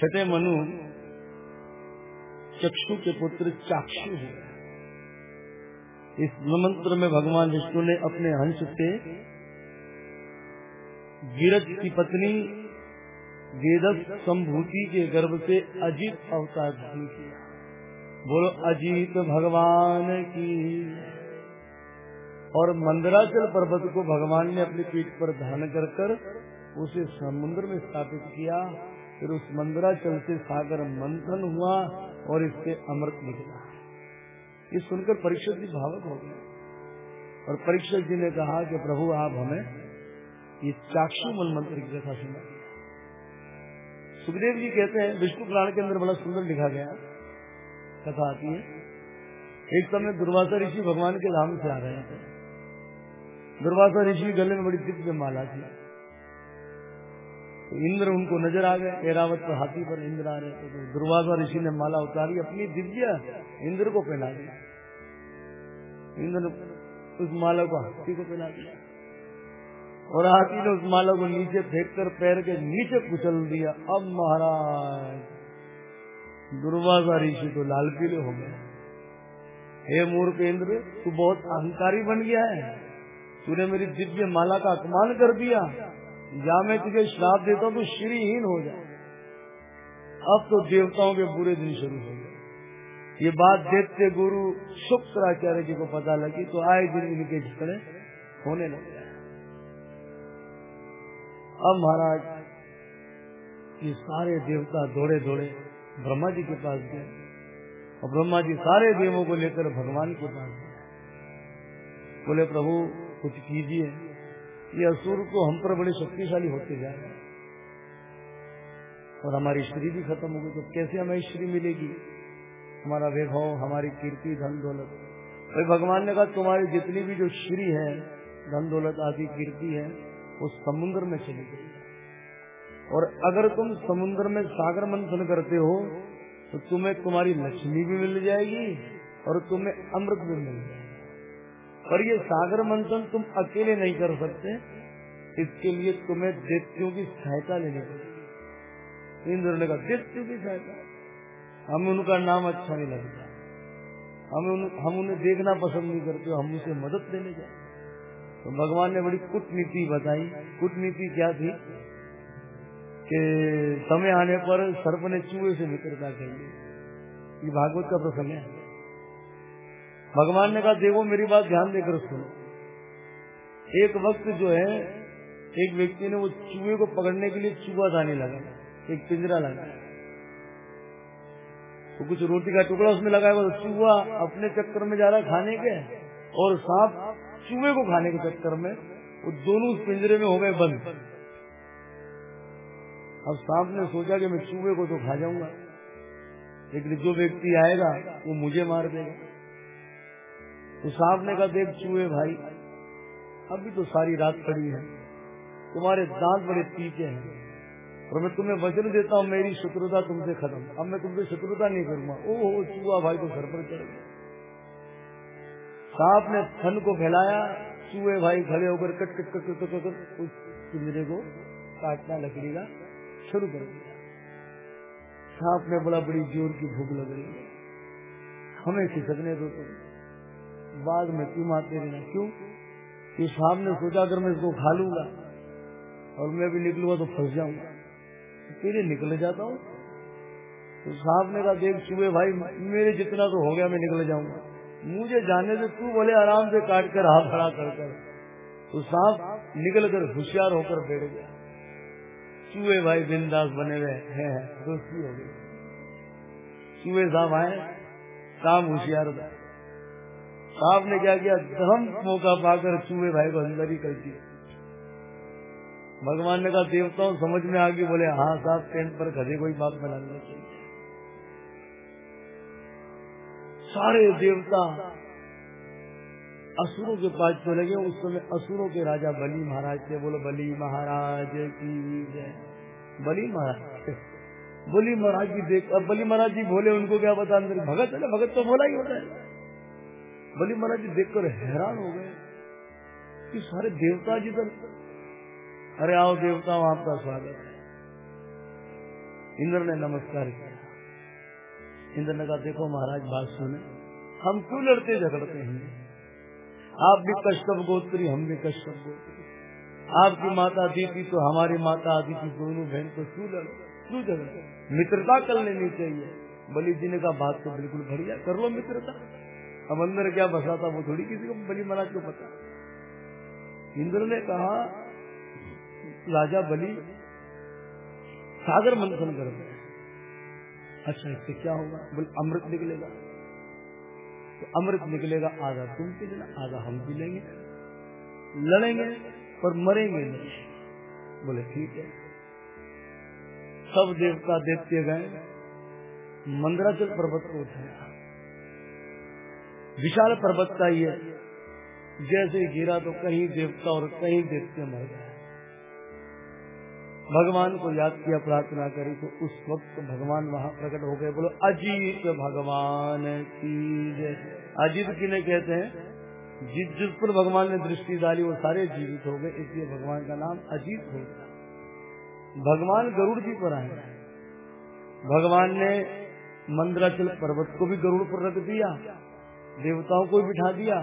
छठे मनु चक्षु के पुत्र चाक्षु है। इस मंत्र में भगवान विष्णु ने अपने हंस से गिरज की पत्नी वेदस संभूति के गर्भ से अजीत अवतार धारण किया। बोलो, अजीत भगवान की। और मंदराचल पर्वत को भगवान ने अपने पीठ पर धारण कर कर उसे समुद्र में स्थापित किया। फिर उस मंदराचल से सागर मंथन हुआ और इससे अमृत निकला। ये सुनकर परीक्षित जी भावक हो गए और परीक्षक जी ने कहा कि प्रभु, आप हमें ये चाक्षु मन मंत्र की कथा सुना सुखदेव जी कहते हैं, विष्णु पुराण के अंदर बड़ा सुंदर लिखा गया कथा आती है। एक समय दुर्वासा ऋषि भगवान के धाम से आ रहे थे। दुर्वासा ऋषि गले में बड़ी दिव्य माला थी। तो इंद्र उनको नज़र आ गए एरावत पर हाथी पर इंद्र आ रहे थे तो दुर्वासा ऋषि ने माला उतारी, अपनी दिव्य इंद्र को पहना दिया। इंद्र ने उस माला को हाथी को पहना दिया। और हाथी ने उस माला को नीचे फेंक कर पैर के नीचे कुचल दिया। अब महाराज दुर्वासा ऋषि तो लाल पीले हो गए। हे मूर्ख इंद्र, तू बहुत अहंकारी बन गया है। तूने मेरी दिव्य माला का अपमान कर दिया। या मैं तुझे श्राप देता हूँ तो श्रीहीन हो जाए अब तो देवताओं के बुरे दिन शुरू हो गए। ये बात देखते गुरु शुक्राचार्य जी को पता लगी तो आए दिन इनके झगड़े होने लग लगे अब महाराज, ये सारे देवता दौड़े दौड़े ब्रह्मा जी के पास गए, और ब्रह्मा जी सारे देवों को लेकर भगवान के पास गए। बोले, प्रभु, कुछ कीजिए। ये असुर को हम पर बड़े शक्तिशाली होते जा रहे और हमारी श्री भी खत्म हो गई तो कैसे हमें श्री मिलेगी? हमारा वैभव, हमारी कीर्ति, धन दौलत। भाई, भगवान ने कहा, तुम्हारी जितनी भी जो श्री है, धन दौलत आदि, कीर्ति है, वो समुद्र में चली गई। और अगर तुम समुद्र में सागर मंथन करते हो तो तुम्हें तुम्हारी लक्ष्मी भी मिल जाएगी और तुम्हें अमृत भी मिल जाएगा। पर ये सागर मंथन तुम अकेले नहीं कर सकते। इसके लिए तुम्हें देवतियों की सहायता लेनी पड़ेगी। इंद्र ने कहा देवतियों की सहायता? हमें उनका नाम अच्छा नहीं लगता। हम उन, हम उन्हें देखना पसंद नहीं करते हम उसे मदद लेने जाए तो भगवान ने बड़ी कूटनीति बताई। कूटनीति क्या थी? कि समय आने पर सर्प ने चूहे से मित्रता कही ये भागवत का प्रसंग है। भगवान ने कहा, देखो, मेरी बात ध्यान देकर सुनो। एक वक्त जो है, एक व्यक्ति ने वो चूहे को पकड़ने के लिए चूहा दाने लगा एक पिंजरा लगा तो कुछ रोटी का टुकड़ा उसमें लगाया तो चूहा अपने चक्कर में जा रहा है खाने के और सांप चूहे को खाने के चक्कर में। वो दोनों उस पिंजरे में हो गए बंद। अब सांप ने सोचा कि मैं चूहे को तो खा जाऊँगा, लेकिन जो व्यक्ति आएगा, वो मुझे मार देगा। तो सांप ने कहा देख चूहे भाई, अभी तो सारी रात खड़ी है। तुम्हारे दांत बड़े तीखे हैं। और मैं तुम्हें वचन देता हूँ, मेरी शत्रुता तुमसे खत्म। अब मैं तुमसे शत्रुता नहीं करूँगा। ओहो, चूहा भाई तो सर पर चढ़ गया। सांप ने थन को फैलाया, चूहे भाई खड़े होकर cut cut cut cut cut उस पिंजरे को काटना लकड़ी का शुरू कर दिया। सांप ने बड़ा बड़ी ज़ोर की भूख लग रही है। हमें खिसकने दो तुम। बाद में क्यों मारते रहना क्यों? कि सांप ने सोचा अगर मैं इसको खा लूँगा और मैं भी निकलूँगा तो फंस जाऊँगा। तेरे निकल जाता हूँ। तो सांप ने कहा देख चूहे भाई, मेरे जितना तो हो गया, मैं निकल जाऊँगा। मुझे जाने से तू बोले आराम से काट कर हाथ खड़ा कर कर तो सांप निकल कर होशियार होकर बैठ गया। चूहे भाई बिंदास बने हुए हैं, दोस्ती हो गई। चूहे साहब आए काम होशियार था साहब ने क्या किया? धर्म मौका पाकर चूहे भाई को अंदर ही कर दिया। भगवान ने कहा, देवताओं, समझ में आ गई? बोले हाँ साहब, टेंट पर खड़े कोई बात लगना चाहिए। सारे देवता असुरों के पास चले गए। उस समय असुरों के राजा बली महाराज थे। बोलो, बली महाराज की बली महाराज बली महाराज जी देख, अब बली महाराज जी बोले, उनको क्या बता अंदर भगत है? ना भगत तो बोला ही होता है। बली महाराज जी देखकर हैरान हो गए कि सारे देवता जी तो अरे आओ देवताओं आपका स्वागत है। इंद्र ने नमस्कार किया। इंद्र ने कहा, देखो महाराज, बात सुने। हम क्यों लड़ते झगड़ते हैं? आप भी कश्यप गोत्री, हम भी कश्यप गोत्री। आपकी माता दीदी तो हमारी माता आदिति, दोनों बहन तो क्यों लड़ क्यों झगड़ते मित्रता कर लेनी चाहिए। बलि जी ने कहा, बात तो बिल्कुल बढ़िया, कर लो मित्रता। अब अंदर क्या बसा था वो थोड़ी किसी को बलि महाराज को पता। इंद्र ने कहा, राजा बलि, सागर मंथन कर दे। अच्छा इससे क्या होगा? बोले, अमृत निकलेगा। तो अमृत निकलेगा, आधा तुम पी लेना आधा हम पी लेंगे। लड़ेंगे पर मरेंगे नहीं। बोले, ठीक है। सब देवता देखते गए। मंदराचल पर्वत को उठाया विशाल पर्वत का ये जैसे गिरा तो कहीं देवता और कहीं देवते मर गए। भगवान को याद किया, प्रार्थना करी तो उस वक्त भगवान वहाँ प्रकट हो गए। बोलो, अजीत भगवान की जय। अजीत किन्हें कहते हैं? जिस जिस पर भगवान ने दृष्टि डाली, वो सारे जीवित हो गए, इसलिए भगवान का नाम अजीत हो गया। भगवान गरुड़ जी पर आए। भगवान ने मंदराचल पर्वत को भी गरुड़ पर रख दिया। देवताओं को बिठा दिया,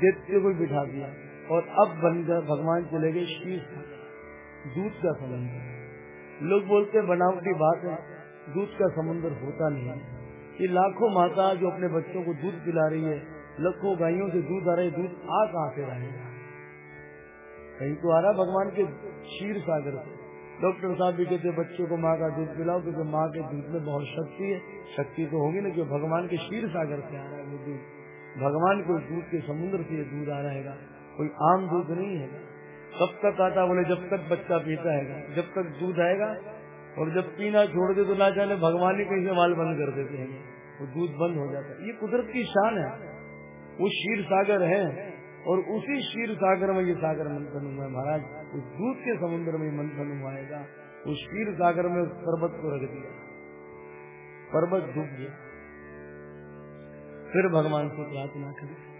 दैत्य को बिठा दिया। और अब बनकर भगवान चले गए शीर्ष दूध का समुद्र। लोग बोलते बनावटी बात है, दूध का समुद्र होता नहीं ये लाखों माता जो अपने बच्चों को दूध पिला रही है, लाखों गायों से दूध आ रहे दूध आ कहाँ से रहेगा कहीं तो आ रहा भगवान के क्षीर सागर से। डॉक्टर साहब भी कहते बच्चों को माँ का दूध पिलाओ, क्योंकि माँ के दूध में बहुत शक्ति है। शक्ति तो होगी ना जो भगवान के क्षीर सागर से आ रहा है दूध। भगवान को दूध के समुद्र से ये दूध आ रहेगा कोई आम दूध नहीं है कब तक आता बोले, जब तक बच्चा पीता है जब तक दूध आएगा, और जब पीना छोड़ दे तो ना जाने भगवान ही कहीं माल बंद कर देते हैं। वो दूध बंद हो जाता है। ये कुदरत की शान है। वो शीर सागर है, और उसी शीर सागर में ये सागर मंथन हुआ है महाराज। उस दूध के समुद्र में मंथन हुआ उस शीर सागर में उस पर्वत को रख दिया। पर्वत डूब गया। फिर भगवान से प्रार्थना करी।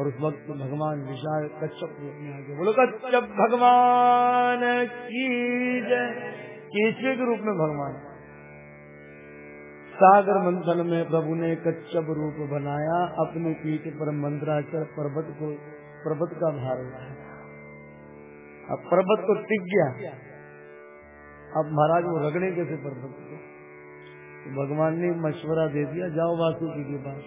और उस वक्त भगवान विशाल कच्छप रूप में आगे बोलो कच्छप भगवान की जय। केचवे के रूप में भगवान? सागर मंथन में प्रभु ने कच्छप रूप बनाया, अपने पीठ पर मंत्राचर पर्वत को, पर्वत का भार अब पर्वत को टिक गया। अब महाराज वो रगड़े कैसे पर्वत को? तो भगवान ने मशवरा दे दिया, जाओ वासुकी के पास।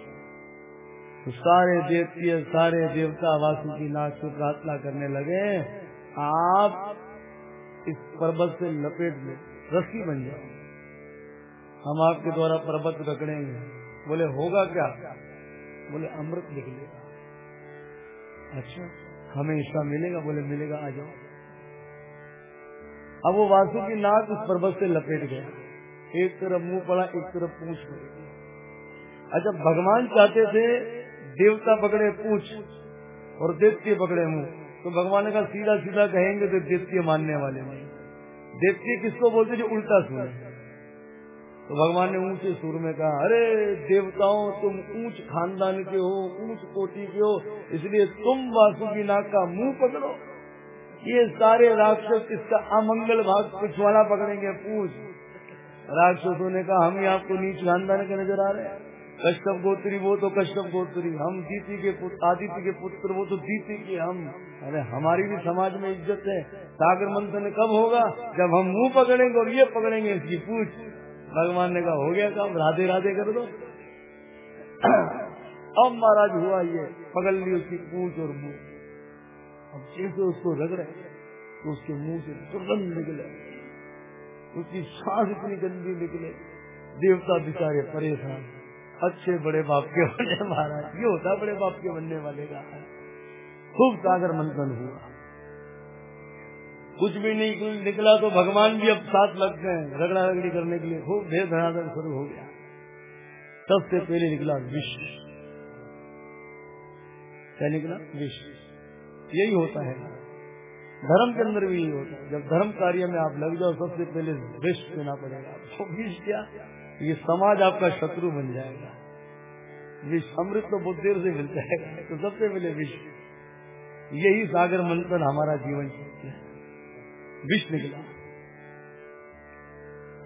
तो सारे देवती सारे देवता वासुकी नाथ से प्रार्थना करने लगे। आप इस पर्वत से लपेट में रस्सी बन जाओ। हम आपके द्वारा पर्वत रगड़ेंगे। बोले, होगा क्या? बोले, अमृत निकलेगा अच्छा हमें हिस्सा मिलेगा। बोले, मिलेगा, आ जाओ। अब वो वासुकी नाथ उस पर्वत से लपेट गया। एक तरफ़ मुँह पड़ा, एक तरफ़ पूछ पड़ी अच्छा भगवान चाहते थे देवता पकड़े पूछ और देवती पकड़े मुँह। तो भगवान का सीधा सीधा कहेंगे तो देवती मानने वाले नहीं। देवती किसको बोलते जो उल्टा सुने तो भगवान ने ऊँचे सुर में कहा, अरे देवताओं, तुम ऊंच खानदान के हो, ऊंच कोटि के हो, इसलिए तुम वासुकी नाग का मुँह पकड़ो। ये सारे राक्षस इसका अमंगल भाग पिछवाड़ा पकड़ेंगे, पूछ। राक्षसों ने कहा, हम ही आपको नीच खानदान के नज़र आ रहे हैं। कश्यप गोत्री वो तो कश्यप गोत्री, हम दीति के पुत्र, आदित्य के पुत्र वो तो दीति के हम। अरे हमारी भी समाज में इज़्ज़त है। सागर मंथन कब होगा? जब हम मुँह पकड़ेंगे और ये पकड़ेंगे इसकी पूछ। भगवान ने कहा, हो गया काम, राधे राधे कर दो। अब महाराज हुआ ये, पकड़ ली उसकी पूछ और मुँह। अब जैसे उसको रगड़े तो उसके मुँह से दुर्गंध निकले। उसकी सांस इतनी गंदी निकले। देवता बिचारे परेशान। अच्छे बड़े बाप के बनने महाराज, ये होता बड़े बाप के बनने वाले का। खूब सागर मंथन हुआ। कुछ भी नहीं निकला तो भगवान भी अब साथ लग गए रगड़ा रगड़ी करने के लिए। खूब भेद धनाधन शुरू हो गया। सबसे पहले निकला विश्व क्या निकला? विश्व यही होता है। धर्म के अंदर भी यही होता है। जब धर्म कार्य में आप लग जाओ, सबसे पहले विष देना पड़ेगा तो विष क्या? ये समाज आपका शत्रु बन जाएगा। विष अमृत तो देर से मिल जाएगा तो सबसे पहले विष। यही सागर मंथन हमारा जीवन विष निकला।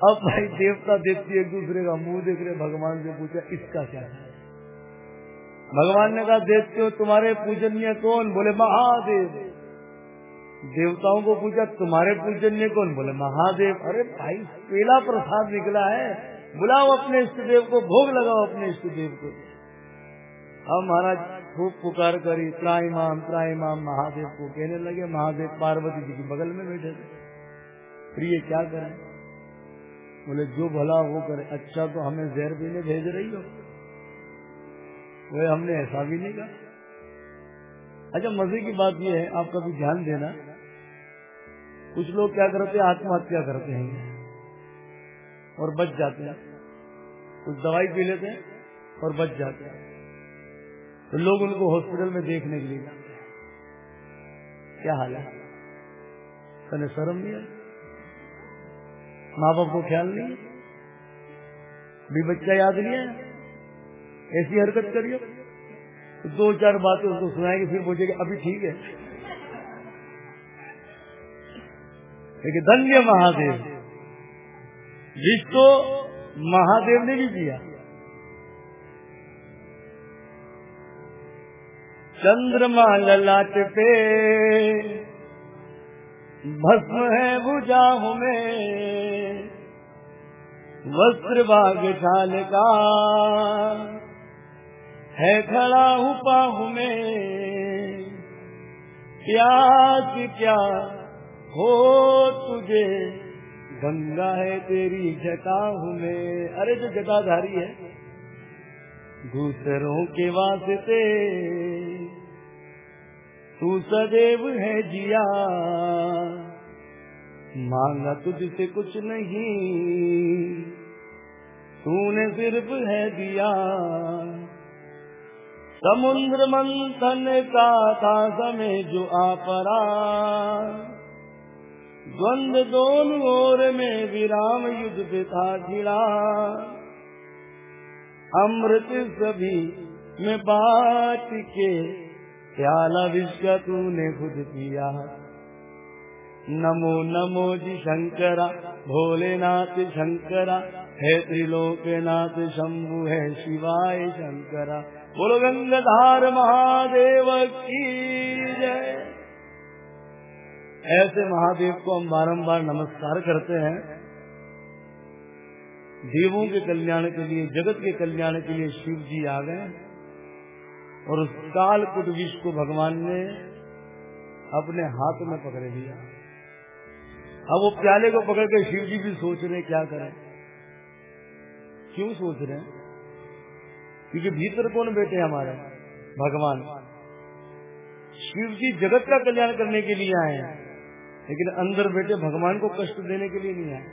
अब भाई देवता देवती एक दूसरे का मुँह देख रहे भगवान से पूछा, इसका क्या है? भगवान ने कहा, देखते हो तुम्हारे पूजनीय कौन? बोले, महादेव। देवताओं को पूछा तुम्हारे पूजन्य कौन बोले? महादेव। अरे भाई पेला प्रसाद निकला है। बुलाओ अपने इष्ट देव को, भोग लगाओ अपने इष्ट देव को। अब महाराज, खूब पुकार करी त्राईमाम त्राईमाम महादेव को कहने लगे, महादेव पार्वती जी के बगल में बैठे थे। प्रिय, क्या करें? बोले, जो भला वो करे अच्छा तो हमें जहर पीने भेज रही हो। वो हमने ऐसा भी नहीं कहा। अच्छा मज़े की बात यह है, आप कभी ध्यान देना। कुछ लोग क्या करते हैं, आत्महत्या करते हैं और बच जाते हैं। कुछ दवाई पी लेते हैं और बच जाते हैं। तो लोग उनको हॉस्पिटल में देखने के लिए जाते हैं। क्या हाल है? तने शर्म नहीं है? माँ बाप को ख्याल नहीं भी बच्चा याद नहीं है? ऐसी हरकत करियो। तो दो चार बातें उसको सुनाएँगे, फिर पूछेगा, अभी ठीक है? लेकिन धन्य महादेव। जिसको महादेव ने भी दिया। चंद्रमा ललाट पे, भस्म है भुजाओं में, वस्त्र बाग ढाल का है खड़ा हूँ पाहू में। प्यास क्या हो तुझे। गंगा है तेरी जटाहू में। अरे, जो जटाधारी है। दूसरों के वास्ते तू सदैव है जिया। मांगा तुझसे कुछ नहीं। तूने सिर्फ़ है दिया। समुद्र मंथन का था समय जो आ पड़ा। द्वंद दोनों ओर में विराम युद्ध था छिड़ा अमृत सभी में बात के प्याला विश्व तूने खुद पिया नमो नमो जी शंकरा, भोलेनाथ शंकरा, है त्रिलोकनाथ शंभु, है शिवाय शंकरा। बोलो गंगाधार महादेव की जय। ऐसे महादेव को हम बारम्बार नमस्कार करते हैं। देवों के कल्याण के लिए, जगत के कल्याण के लिए शिव जी आ गए और उस काल विष को भगवान ने अपने हाथ में पकड़ लिया। अब वो प्याले को पकड़ के शिव जी भी सोच रहे क्या करें? क्यों सोच रहे हैं? क्योंकि भीतर कौन बैठे हमारे? भगवान। शिव जी जगत का कल्याण करने के लिए आए हैं। लेकिन अंदर बैठे भगवान को कष्ट देने के लिए नहीं आए।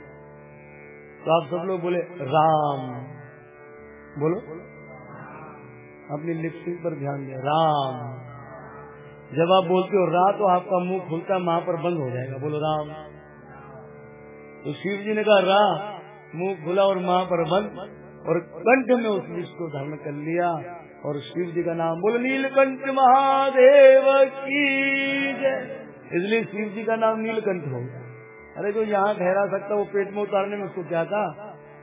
तो आप सब लोग बोले, राम। बोलो। अपनी लिपस्टिक पर ध्यान दिया, राम। जब आप बोलते हो रा तो आपका मुँह खुलता वहाँ पर बंद हो जाएगा। बोलो, राम। तो शिव जी ने कहा रा मुँह खुला और वहाँ पर बंद। और कंठ में उस विष को धारण कर लिया और शिव जी का नाम बोलो, नीलकंठ महादेव की जय। इसलिए शिव जी का नाम नीलकंठ हो गया। अरे जो यहाँ ठहरा सकता, वो पेट में उतारने में उसको क्या था?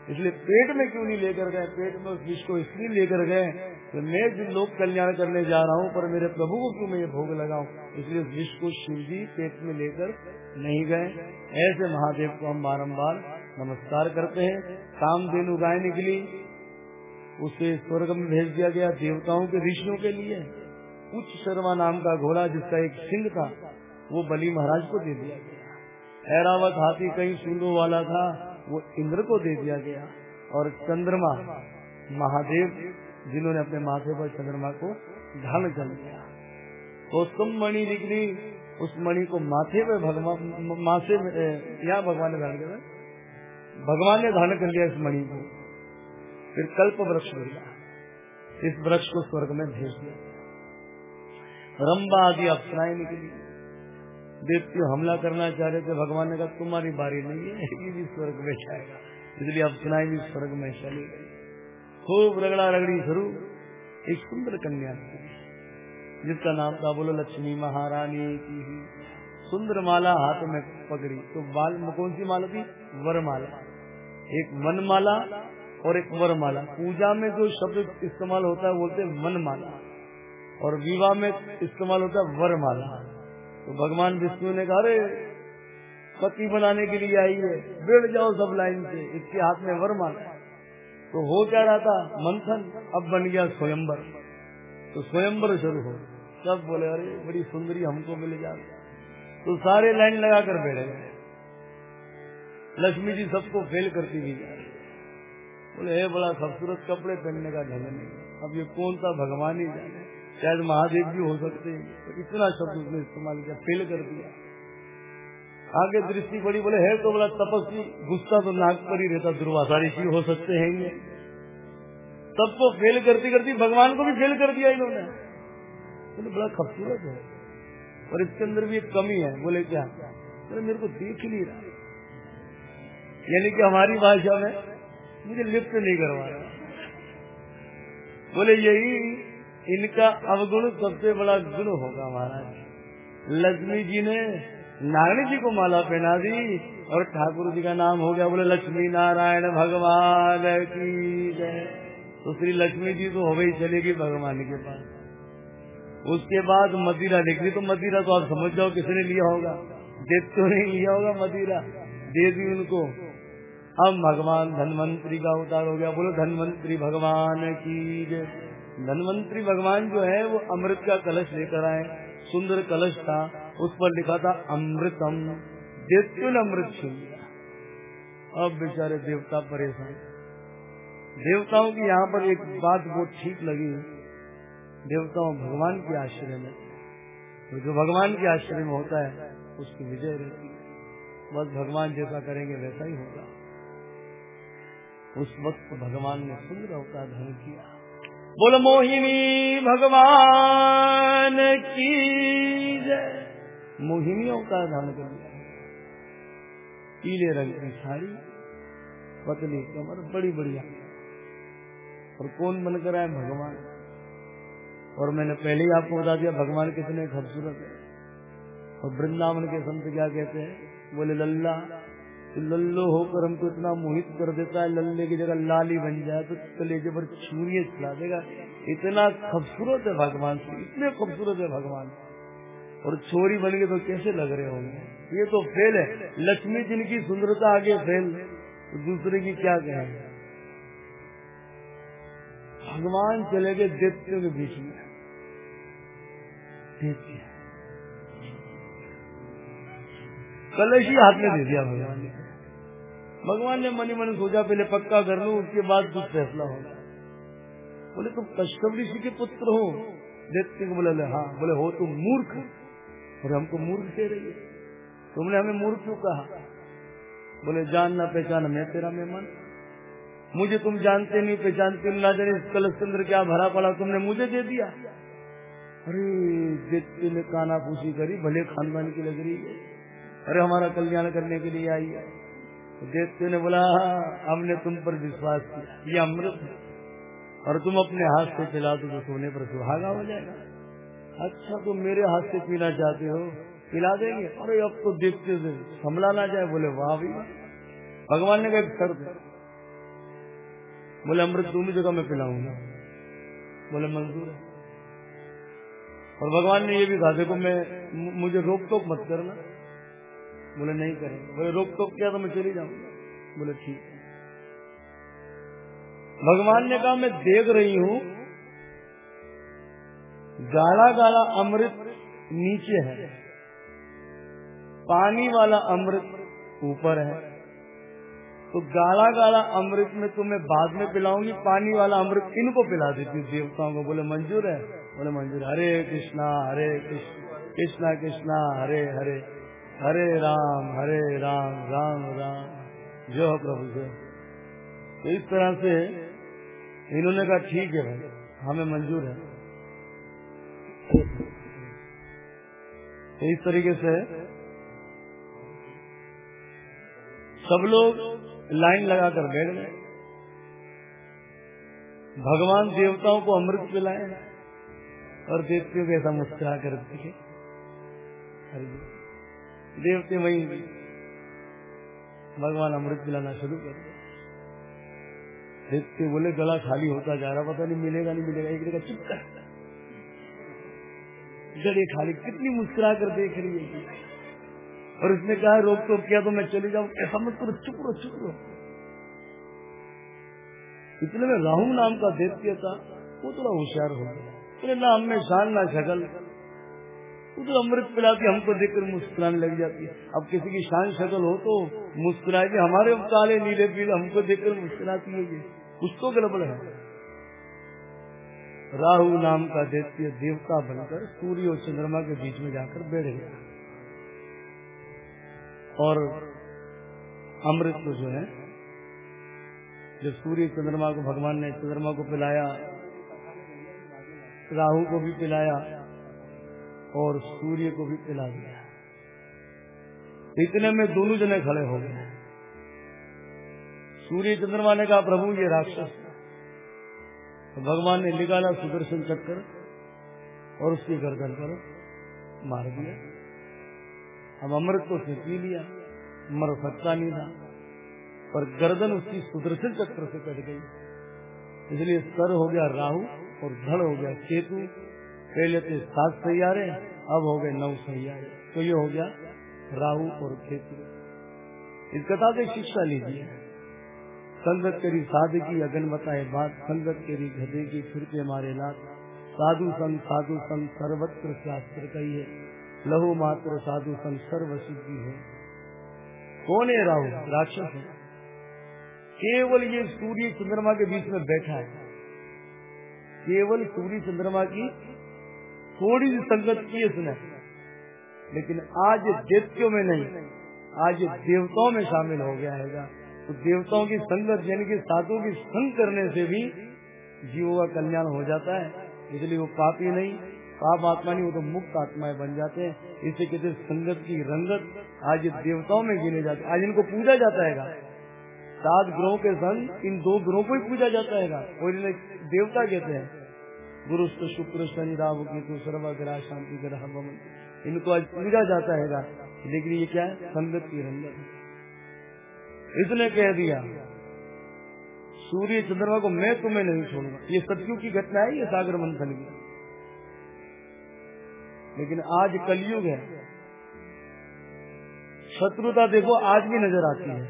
इसलिए पेट में क्यों नहीं लेकर गए? पेट में उस विष को इसलिए लेकर गए तो मैं जो लोग कल्याण करने जा रहा हूँ, पर मेरे प्रभु को क्यों मैं ये भोग लगाऊँ? इसलिए उस विष को शिव जी पेट में लेकर नहीं गए। ऐसे महादेव को हम बारम्बार नमस्कार करते हैं। काम देनु गाय निकली। उसे स्वर्ग में भेज दिया गया देवताओं के ऋषियों के लिए। उच्च शर्मा नाम का घोड़ा, जिसका एक सिंह था वो बलि महाराज को दे दिया गया। ऐरावत हाथी कहीं सूंदों वाला था, वो इंद्र को दे दिया गया। और चंद्रमा, महादेव, जिन्होंने अपने माथे पर चंद्रमा को धारण कर लिया तो तुम मणि निकली, उस मणि को माथे पे भगवान माथे यहाँ भगवान ने धारण किया भगवान ने धारण कर लिया इस मणि को। फिर कल्प वृक्ष गया इस वृक्ष को स्वर्ग में भेज दिया रंबा आदि अप्सराएँ निकली। देवती हमला करना चाह रहे थे? भगवान ने कहा, तुम्हारी बारी नहीं है ये भी स्वर्ग में जाएगा। इसलिए अब सुनाई भी स्वर्ग में चली गई खूब रगड़ा रगड़ी शुरू। एक सुंदर कन्या जिसका नाम था बोलो, लक्ष्मी महारानी की। सुंदर माला हाथ में पकड़ी। तो बाल कौन सी माला थी? वरमाला। एक मनमाला और एक वरमाला। पूजा में जो शब्द इस्तेमाल होता है बोलते हैं मनमाला। और विवाह में इस्तेमाल होता है वरमाला। तो भगवान विष्णु ने कहा, अरे पति बनाने के लिए आई है, बैठ जाओ सब लाइन से, इसके हाथ में वर वरमाला तो हो क्या रहा था? मंथन, अब बन गया स्वयंबर तो स्वयंबर शुरू हो। सब बोले, अरे, बड़ी सुंदरी हमको मिल जा। तो सारे लाइन लगा कर बैठे। लक्ष्मी जी सबको फेल करती हुई बोले, हे बड़ा खूबसूरत कपड़े पहनने का ढंग नहीं अब ये कौन सा भगवान ही जाने? शायद महादेव भी हो सकते हैं। तो इतना शब्द उसने इस्तेमाल किया फेल कर दिया। आगे दृष्टि बड़ी बोले, है तो बोला, तपस्वी, गुस्सा तो नाक पर ही रहता, दुर्वासा ऋषि हो सकते हैं ये। सबको फेल करती करती भगवान को भी फेल कर दिया इन्होंने। बोले, बड़ा खूबसूरत है। और इसके अंदर भी एक कमी है, बोले, क्या? बोले, मेरे को देख ही नहीं रहा। यानी कि हमारी भाषा में मुझे लिप्त नहीं करवा रहा बोले, यही इनका अवगुण सबसे बड़ा गुण होगा महाराज। लक्ष्मी जी ने नारायण जी को माला पहना दी और ठाकुर जी का नाम हो गया, बोले लक्ष्मी नारायण भगवान की जय। तो श्री लक्ष्मी जी तो हो गई चलेगी भगवान के पास। उसके बाद मदिरा निकली तो मदिरा तो आप समझ जाओ किसने लिया होगा। देव तो नहीं लिया होगा मदिरा, दे दी उनको। अब भगवान धनवंतरी का अवतार हो गया, बोलो, धनवंतरी भगवान की धनवंतरी भगवान जो है, वो अमृत का कलश लेकर आए। सुंदर कलश था। उस पर लिखा था, अमृतम देत्युल अमृत छीन अब बेचारे देवता परेशान। देवताओं की यहाँ पर एक बात वो ठीक लगी। देवताओं भगवान के आश्रय में। तो जो भगवान के आश्रय में होता है, उसकी विजय रहती है। बस भगवान जैसा करेंगे, वैसा ही होगा। उस वक्त भगवान ने सुंदर अवतार धन किया। बोल, मोहिनी भगवान की जय। मोहिनियों का धारण कर लिया पीले रंग की साड़ी, पतली कमर, बड़ी बढ़िया। और कौन बनकर आए भगवान? और मैंने पहले ही आपको बता दिया, भगवान कितने खूबसूरत है। और वृंदावन के संत क्या कहते हैं? बोले, लल्ला लल्लो होकर हमको इतना मोहित कर देता है, लल्ले की जगह लाली बन जाए तो कलेजे पर छुरी चला देगा। इतना खूबसूरत है भगवान से इतने खूबसूरत है भगवान। और छोरी बन गए तो कैसे लग रहे होंगे? ये तो फेल है। लक्ष्मी जिनकी सुंदरता आगे फेल तो दूसरे की क्या कहें? भगवान चले गए दैत्यों के बीच में। कलश ही हाथ में दे दिया भगवान। भगवान ने मनी मन सोचा पहले पक्का कर लू, उसके बाद कुछ फैसला होगा। बोले, तुम कश्यप ऋषि के पुत्र हो। देखते को बोले हाँ। बोले, हो तुम मूर्ख और हमको मूर्ख कह रही है। तुमने हमें मूर्ख क्यों कहा? बोले जानना पहचान, मैं तेरा मेहमान मुझे तुम जानते नहीं, पहचानते ना जाने कलश चंद्र क्या भरा पड़ा, तुमने मुझे दे दिया। अरे, देखते ने काना पूछी करी, भले खानदान की लग रही है। अरे, हमारा कल्याण करने के लिए आई है। तो देखते ने बोला, हमने तुम पर विश्वास किया। ये अमृत और तुम अपने हाथ से पिला दो तो सोने पर सुहागा हो जाएगा। अच्छा तुम मेरे हाथ से पीना चाहते हो, पिला देंगे। अरे, अब तो देखते थे संभला ना जाए, बोले, वाह भगवान ने कहा शर्त बोले, अमृत तुम जगह मैं पिलाऊँगा। बोले, मंजूर है। और भगवान ने ये भी कहा, देखो मैं, मुझे रोक टोक मत करना। बोले, नहीं करेंगे। बोले, रोक टोक किया तो मैं चली जाऊँगा। बोले, ठीक भगवान ने कहा, मैं देख रही हूँ, गाढ़ा गाढ़ा अमृत नीचे है, पानी वाला अमृत ऊपर है। तो गाढ़ा गाढ़ा अमृत में तुम्हें बाद में पिलाऊँगी, पानी वाला अमृत इनको पिला देती हूँ देवताओं को। बोले, मंजूर है? बोले, मंजूर हरे कृष्णा, हरे कृष्ण, कृष्णा कृष्णा, हरे हरे। हरे राम हरे राम राम राम। जो है प्रभु जो तो इस तरह से इन्होंने कहा, ठीक है भाई, हमें मंजूर है। तो इस तरीके से सब लोग लाइन लगाकर बैठ गए। भगवान देवताओं को अमृत पिलाए और देवतियों को ऐसा मुस्कुरा कर दिखे देवते वही भगवान अमृत पिलाना शुरू कर देखते बोले, गला खाली होता जा रहा, पता नहीं मिलेगा नहीं मिलेगा। एक जगह चुप कर गले खाली, कितनी मुस्कुरा कर देख रही है। और उसने कहा, रोक तो क्या तो मैं चली जाऊँ। ऐसा मत करो, चुप रहो चुप रहो। इतने में राहु नाम का दैत्य था, वो थोड़ा होशियार हो गया। नाम में शान ना शकल तो अमृत पिलाती, हमको देखकर मुस्कुराने लग जाती है। अब किसी की शान शक्ल हो तो मुस्कुराएगी हमारे काले नीले पीले, हमको देखकर मुस्कुराती है ये। कुछ तो गड़बड़ है। राहु नाम का दैत्य देवता बनकर सूर्य और चंद्रमा के बीच में जाकर बैठ। गया और अमृत को जो है, जब सूर्य चंद्रमा को, भगवान ने चंद्रमा को पिलाया, राहु को भी पिलाया और सूर्य को भी पिला दिया। इतने में दोनों जने खड़े हो गए। सूर्य चंद्रमा ने कहा, प्रभु, ये राक्षस तो भगवान ने निकाला सुदर्शन चक्कर और उसकी गर्दन पर मार दिया। अब अमृत को उसने पी लिया, मर सकता नहीं था, पर गर्दन उसकी सुदर्शन चक्र से कट गई। इसलिए सर हो गया राहु और धड़ हो गया केतु। पहले थे सात सैयारे, अब हो गए नौ सैयारे। तो ये हो गया राहु और केतु। इस कथा से शिक्षा लीजिए। संगत करी साधकी अगन बताए बात, संगत करी गधे की फिर के मारे लात। साधु संग साधु संग सर्वत्र शास्त्र कही है लहु मात्र साधु संग सर्व सिद्धि है। कौन है राहु? राक्षस है। केवल ये सूर्य चंद्रमा के बीच में बैठा है। केवल सूर्य चंद्रमा की थोड़ी सी संगत की इसने। लेकिन आज दैत्यों में नहीं, आज देवताओं में शामिल हो गया है तो देवताओं की संगत यानी कि साधुओं की संग करने से भी जीवों का कल्याण हो जाता है। इसलिए वो पापी नहीं, पाप आत्मा नहीं, वो तो मुक्त आत्माएँ बन जाते हैं। इससे कहते संगत की रंगत। आज देवताओं में गिने जाते आज इनको पूजा जाता है सात ग्रहों के संग इन दो ग्रहों को ही पूजा जाता है और इन्हें देवता कहते हैं। गुरुस्त, शुक्र, शनि राव राहु, केतु सर्वग्रह शांति, ग्रह इनको आज पूजा जाता है लेकिन ये क्या है? संगत की रंगत इसने कह दिया, सूर्य चंद्रमा को मैं तुम्हें नहीं छोड़ूँगा। ये सत्यु की घटना है, ये सागर मंथन की। लेकिन आज कलयुग है। शत्रुता देखो, आज भी नज़र आती है।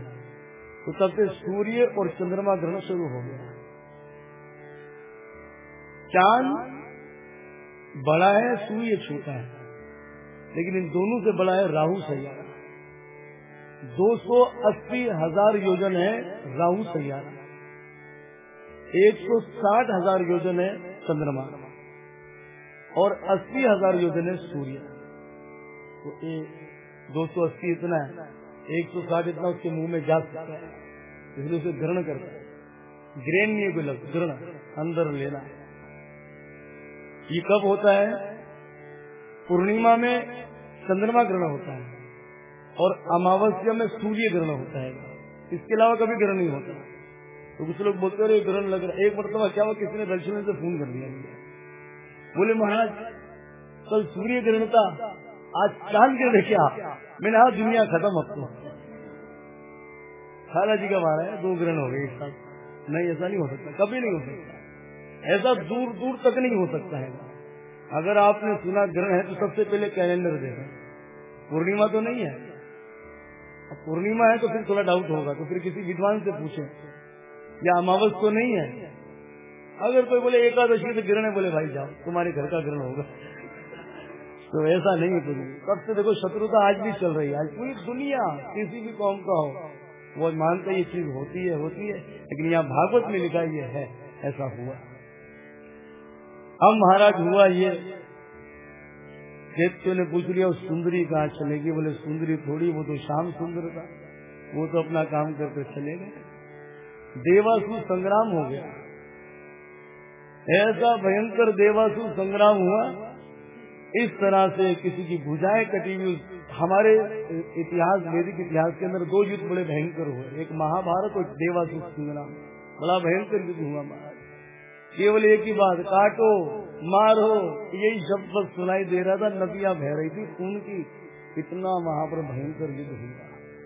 तो तब से सूर्य और चंद्रमा ग्रहण शुरू हो गया। चाँद बड़ा है, सूर्य छोटा है। लेकिन इन दोनों से बड़ा है राहु सैयारा। दो सौ अस्सी हज़ार योजन है राहु सैयारा। एक सौ साठ हज़ार योजन है चंद्रमा। और अस्सी हज़ार योजन है सूर्य। तो दो सौ अस्सी इतना है। एक सौ साठ इतना उसके मुँह में जा सकता है। इसलिए उसे ग्रहण करता है। ग्रेन नहीं कोई लग ग्रहण, अंदर लेना है। ये कब होता है? पूर्णिमा में चंद्रमा ग्रहण होता है और अमावस्या में सूर्य ग्रहण होता है। इसके अलावा कभी ग्रहण नहीं होता। तो कुछ लोग बोलते रहे ग्रहण लग रहा है। एक मरतबा क्या हुआ? किसी ने दर्शन से फ़ोन कर दिया। बोले, महाराज, कल सूर्य ग्रहण था, आज चाँद ग्रहण क्या? मैंने आज दुनिया खत्म तो खाला जी का मारा है दो ग्रहण हो गए एक साथ। नहीं, ऐसा नहीं हो सकता। कभी नहीं हो सकता। ऐसा दूर दूर तक नहीं हो सकता है। अगर आपने सुना ग्रहण है तो सबसे पहले कैलेंडर देखा। पूर्णिमा तो नहीं है। अब पूर्णिमा है तो फिर थोड़ा डाउट होगा तो फिर किसी विद्वान से पूछे। या अमावस तो नहीं है। अगर कोई बोले, एकादशी से ग्रहण है बोले, भाई जाओ, तुम्हारे घर का ग्रहण होगा। तो ऐसा नहीं है कुछ तब से देखो, शत्रुता आज भी चल रही है। आज पूरी दुनिया किसी भी कौम का हो, वो मानते ये चीज़ होती है होती है। लेकिन यहाँ भागवत में लिखा ये है, ऐसा हुआ। अब महाराज हुआ ये। दैत्य ने पूछ लिया, उस सुंदरी कहाँ चलेगी? बोले, सुंदरी थोड़ी, वो तो शाम सुंदर था। वो तो अपना काम करके चले गए। देवासु संग्राम हो गया। ऐसा भयंकर देवासु संग्राम हुआ, इस तरह से किसी की भुजाएँ कटी हुई। हमारे इतिहास, वैदिक इतिहास के अंदर दो युद्ध बड़े भयंकर हुए। एक महाभारत और देवासु संग्राम। बड़ा भयंकर युद्ध हुआ। केवल एक ही बात, काटो, मारो। यही शब्द सुनाई दे रहा था, नदियाँ बह रही थी, खून की। इतना वहाँ पर भयंकर युद्ध हुआ।